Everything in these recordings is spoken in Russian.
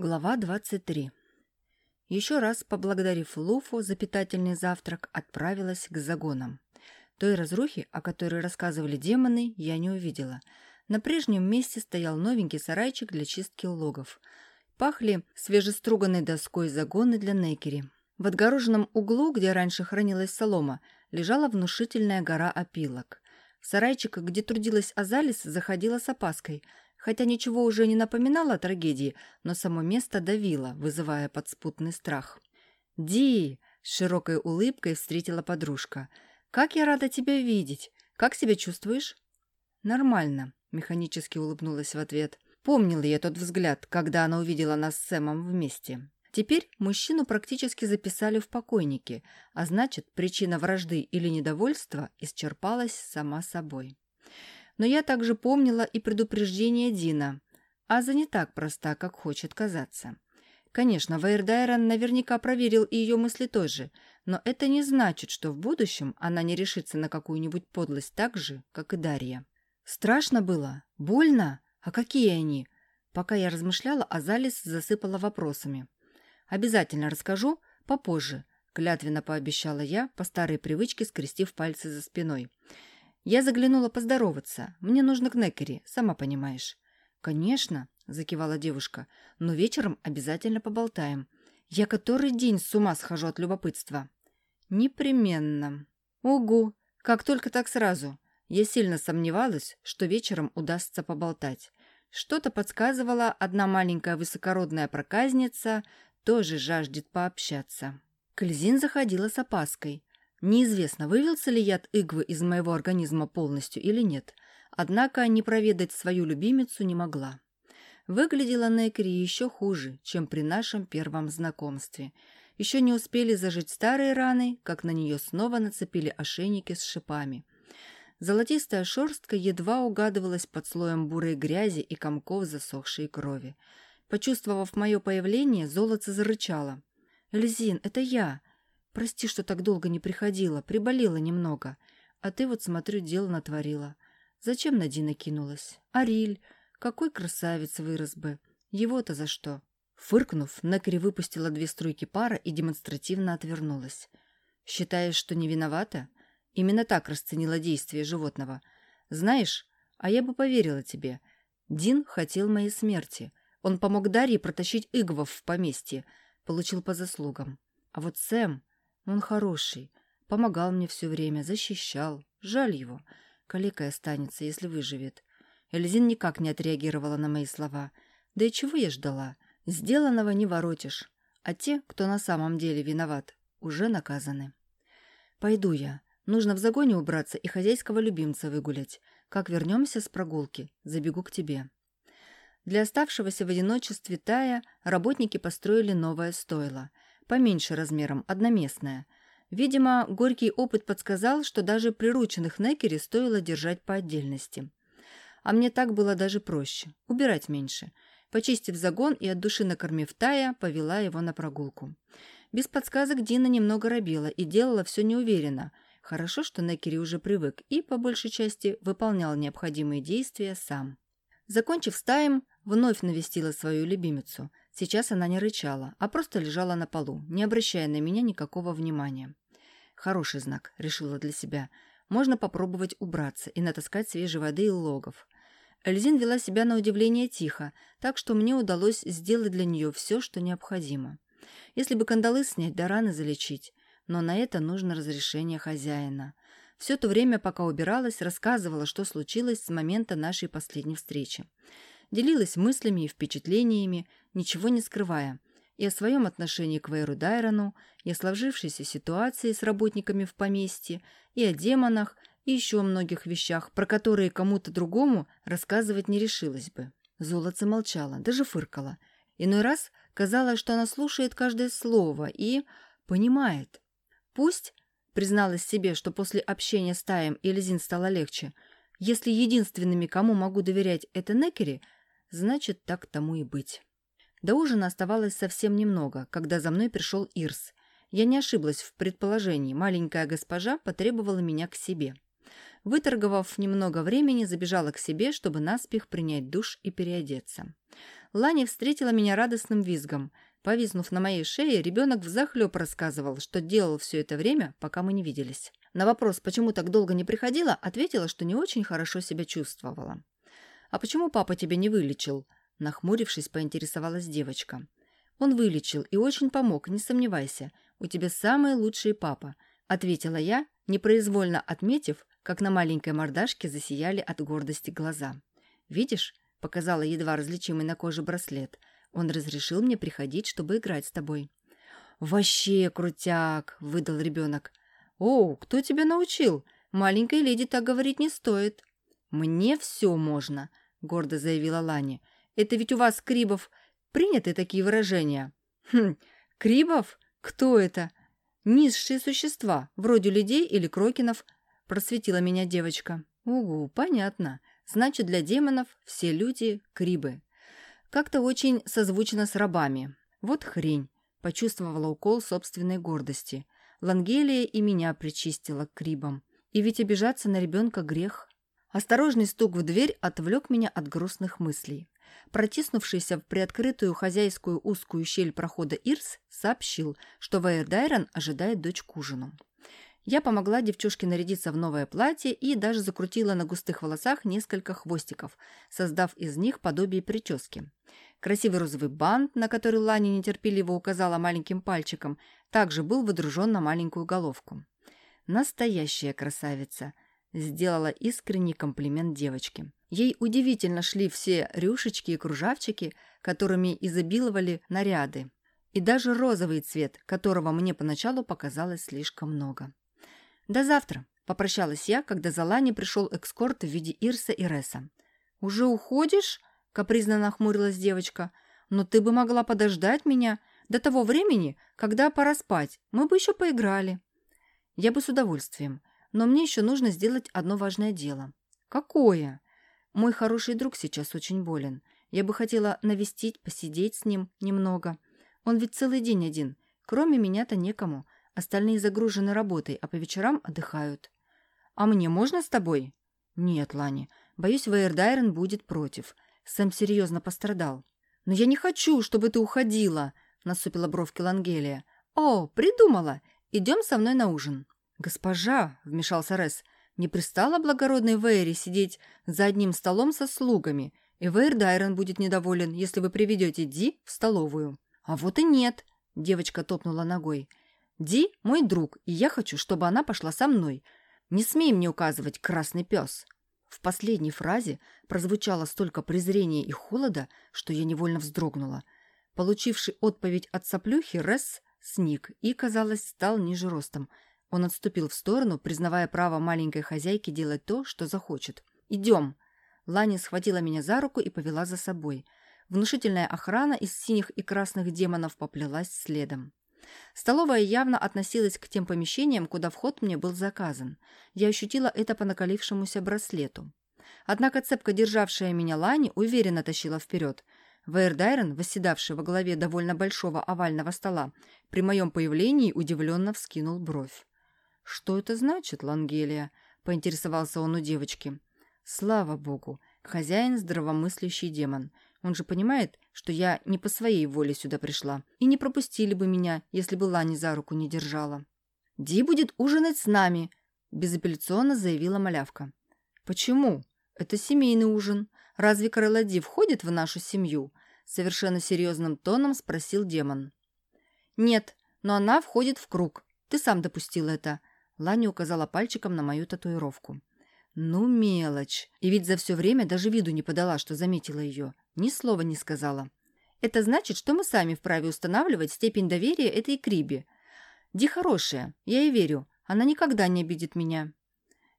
Глава 23. Еще раз поблагодарив Луфу за питательный завтрак, отправилась к загонам. Той разрухи, о которой рассказывали демоны, я не увидела. На прежнем месте стоял новенький сарайчик для чистки логов. Пахли свежеструганной доской загоны для некери. В отгороженном углу, где раньше хранилась солома, лежала внушительная гора опилок. Сарайчик, где трудилась Азалис, заходила с опаской – хотя ничего уже не напоминало о трагедии, но само место давило, вызывая подспутный страх. «Ди!» — с широкой улыбкой встретила подружка. «Как я рада тебя видеть! Как себя чувствуешь?» «Нормально», — механически улыбнулась в ответ. Помнила я тот взгляд, когда она увидела нас с Сэмом вместе. Теперь мужчину практически записали в покойники, а значит, причина вражды или недовольства исчерпалась сама собой. Но я также помнила и предупреждение Дина. Аза не так проста, как хочет казаться. Конечно, Вейрдайрон наверняка проверил и ее мысли тоже, но это не значит, что в будущем она не решится на какую-нибудь подлость так же, как и Дарья. Страшно было? Больно? А какие они? Пока я размышляла, Азалис засыпала вопросами. «Обязательно расскажу попозже», — клятвенно пообещала я, по старой привычке скрестив пальцы за спиной. Я заглянула поздороваться. Мне нужно к Некери, сама понимаешь. Конечно, закивала девушка, но вечером обязательно поболтаем. Я который день с ума схожу от любопытства. Непременно. Угу, как только так сразу. Я сильно сомневалась, что вечером удастся поболтать. Что-то подсказывала одна маленькая высокородная проказница, тоже жаждет пообщаться. Кельзин заходила с опаской. Неизвестно, вывелся ли яд игвы из моего организма полностью или нет, однако не проведать свою любимицу не могла. Выглядела Некри еще хуже, чем при нашем первом знакомстве. Еще не успели зажить старые раны, как на нее снова нацепили ошейники с шипами. Золотистая шерстка едва угадывалась под слоем бурой грязи и комков засохшей крови. Почувствовав мое появление, золото зарычало. «Эльзин, это я!» Прости, что так долго не приходила, приболела немного. А ты вот, смотрю, дело натворила. Зачем на Дина кинулась? Ариль, какой красавец вырос бы. Его-то за что? Фыркнув, Некри выпустила две струйки пара и демонстративно отвернулась. «Считаешь, что не виновата?» Именно так расценила действие животного. «Знаешь, а я бы поверила тебе. Дин хотел моей смерти. Он помог Дарье протащить Игвов в поместье. Получил по заслугам. А вот Сэм... Он хороший, помогал мне все время, защищал. Жаль его. Калекой останется, если выживет. Эльзин никак не отреагировала на мои слова. Да и чего я ждала? Сделанного не воротишь. А те, кто на самом деле виноват, уже наказаны. Пойду я. Нужно в загоне убраться и хозяйского любимца выгулять. Как вернемся с прогулки, забегу к тебе. Для оставшегося в одиночестве Тая работники построили новое стойло – поменьше размером, одноместная. Видимо, горький опыт подсказал, что даже прирученных некери стоило держать по отдельности. А мне так было даже проще, убирать меньше. Почистив загон и от души накормив Тая, повела его на прогулку. Без подсказок Дина немного робела и делала все неуверенно. Хорошо, что Некери уже привык и, по большей части, выполнял необходимые действия сам. Закончив стаем, вновь навестила свою любимицу. Сейчас она не рычала, а просто лежала на полу, не обращая на меня никакого внимания. Хороший знак, решила для себя. Можно попробовать убраться и натаскать свежей воды и логов. Эльзин вела себя на удивление тихо, так что мне удалось сделать для нее все, что необходимо. Если бы кандалы снять, да раны залечить. Но на это нужно разрешение хозяина. Все то время, пока убиралась, рассказывала, что случилось с момента нашей последней встречи делилась мыслями и впечатлениями, ничего не скрывая, и о своем отношении к Вейру Дайрону, и о сложившейся ситуации с работниками в поместье, и о демонах, и еще о многих вещах, про которые кому-то другому рассказывать не решилась бы. Золотце молчала, даже фыркала. Иной раз казалось, что она слушает каждое слово и понимает. Пусть, призналась себе, что после общения с Таем Эльзин стало легче, если единственными, кому могу доверять, это Некери – Значит, так тому и быть. До ужина оставалось совсем немного, когда за мной пришел Ирс. Я не ошиблась в предположении, маленькая госпожа потребовала меня к себе. Выторговав немного времени, забежала к себе, чтобы наспех принять душ и переодеться. Лани встретила меня радостным визгом. Повиснув на моей шее, ребенок взахлеб рассказывал, что делал все это время, пока мы не виделись. На вопрос, почему так долго не приходила, ответила, что не очень хорошо себя чувствовала. «А почему папа тебя не вылечил?» Нахмурившись, поинтересовалась девочка. «Он вылечил и очень помог, не сомневайся. У тебя самый лучший папа», — ответила я, непроизвольно отметив, как на маленькой мордашке засияли от гордости глаза. «Видишь?» — показала едва различимый на коже браслет. «Он разрешил мне приходить, чтобы играть с тобой». «Вообще крутяк!» — выдал ребенок. «О, кто тебя научил? Маленькой леди так говорить не стоит». «Мне все можно», — гордо заявила Лани. «Это ведь у вас, Крибов, приняты такие выражения?» «Хм, Крибов? Кто это?» «Низшие существа, вроде людей или крокинов», — просветила меня девочка. «Угу, понятно. Значит, для демонов все люди — крибы. Как-то очень созвучно с рабами. Вот хрень», — почувствовала укол собственной гордости. Лангелия и меня причистила к крибам. И ведь обижаться на ребенка грех. Осторожный стук в дверь отвлек меня от грустных мыслей. Протиснувшийся в приоткрытую хозяйскую узкую щель прохода Ирс сообщил, что Вейердайрон ожидает дочь к ужину. Я помогла девчушке нарядиться в новое платье и даже закрутила на густых волосах несколько хвостиков, создав из них подобие прически. Красивый розовый бант, на который Ланя нетерпеливо указала маленьким пальчиком, также был выдружен на маленькую головку. «Настоящая красавица!» – сделала искренний комплимент девочке. Ей удивительно шли все рюшечки и кружавчики, которыми изобиловали наряды, и даже розовый цвет, которого мне поначалу показалось слишком много. «До завтра», – попрощалась я, когда за Лани пришел экскорт в виде Ирса и Реса. «Уже уходишь?» – капризно нахмурилась девочка. «Но ты бы могла подождать меня до того времени, когда пора спать. Мы бы еще поиграли». «Я бы с удовольствием. Но мне еще нужно сделать одно важное дело». «Какое?» Мой хороший друг сейчас очень болен. Я бы хотела навестить, посидеть с ним немного. Он ведь целый день один. Кроме меня-то некому. Остальные загружены работой, а по вечерам отдыхают. А мне можно с тобой? Нет, Лани. Боюсь, Вейердайрен будет против. Сэм серьезно пострадал. Но я не хочу, чтобы ты уходила, насупила бровки Лангелия. О, придумала. Идем со мной на ужин. Госпожа, вмешался Рес, — не пристало благородной Вейре сидеть за одним столом со слугами, и Вейр Дайрон будет недоволен, если вы приведете Ди в столовую. А вот и нет, девочка топнула ногой. Ди – мой друг, и я хочу, чтобы она пошла со мной. Не смей мне указывать, красный пес. В последней фразе прозвучало столько презрения и холода, что я невольно вздрогнула. Получивший отповедь от соплюхи, Ресс сник и, казалось, стал ниже ростом – он отступил в сторону, признавая право маленькой хозяйки делать то, что захочет. «Идем!» Лани схватила меня за руку и повела за собой. Внушительная охрана из синих и красных демонов поплелась следом. Столовая явно относилась к тем помещениям, куда вход мне был заказан. Я ощутила это по накалившемуся браслету. Однако цепка, державшая меня Лани, уверенно тащила вперед. Вейрдайрон, восседавший во главе довольно большого овального стола, при моем появлении удивленно вскинул бровь. «Что это значит, Лангелия?» – поинтересовался он у девочки. «Слава богу! Хозяин – здравомыслящий демон. Он же понимает, что я не по своей воле сюда пришла. И не пропустили бы меня, если бы Лани за руку не держала». «Ди будет ужинать с нами», – безапелляционно заявила малявка. «Почему? Это семейный ужин. Разве Карла Ди входит в нашу семью?» – совершенно серьезным тоном спросил демон. «Нет, но она входит в круг. Ты сам допустил это. Ланя указала пальчиком на мою татуировку. «Ну, мелочь. И ведь за все время даже виду не подала, что заметила ее. Ни слова не сказала. Это значит, что мы сами вправе устанавливать степень доверия этой Крибе. Ди хорошая, я ей верю. Она никогда не обидит меня».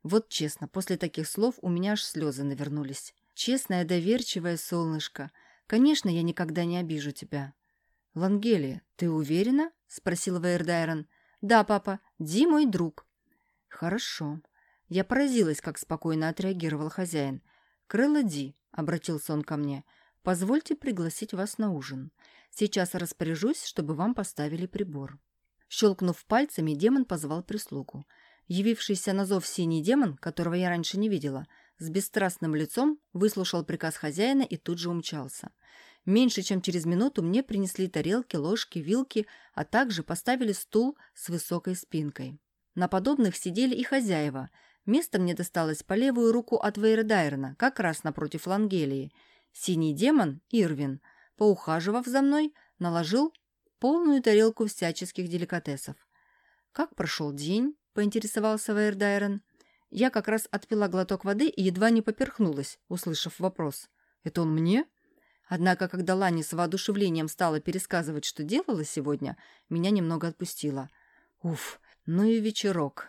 Вот честно, после таких слов у меня аж слезы навернулись. Честное, доверчивое солнышко. Конечно, я никогда не обижу тебя. «Лангелия, ты уверена?» — спросил Вейердайрон. «Да, папа, Ди мой друг. «Хорошо». Я поразилась, как спокойно отреагировал хозяин. «Крыло Ди», — обратился он ко мне, — «позвольте пригласить вас на ужин. Сейчас распоряжусь, чтобы вам поставили прибор». Щелкнув пальцами, демон позвал прислугу. Явившийся на зов синий демон, которого я раньше не видела, с бесстрастным лицом выслушал приказ хозяина и тут же умчался. Меньше чем через минуту мне принесли тарелки, ложки, вилки, а также поставили стул с высокой спинкой. На подобных сидели и хозяева. Место мне досталось по левую руку от Вейрдайрена, как раз напротив Лангелии. Синий демон, Ирвин, поухаживав за мной, наложил полную тарелку всяческих деликатесов. «Как прошел день?» – поинтересовался Вейрдайрен. Я как раз отпила глоток воды и едва не поперхнулась, услышав вопрос. «Это он мне?» Однако, когда Лани с воодушевлением стала пересказывать, что делала сегодня, меня немного отпустила. Уф, ну и вечерок.